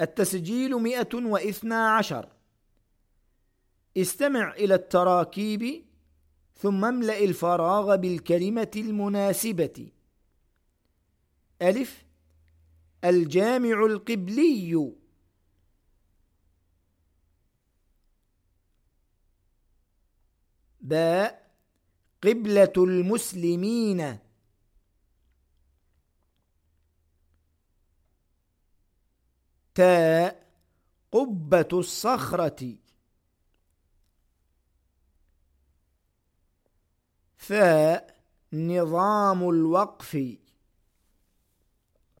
التسجيل مئة واثنى عشر. استمع إلى التراكيب ثم املأ الفراغ بالكلمة المناسبة. ألف. الجامع القبلي. باء. قبلة المسلمين. تاء قبة الصخرة. ثاء نظام الوقف.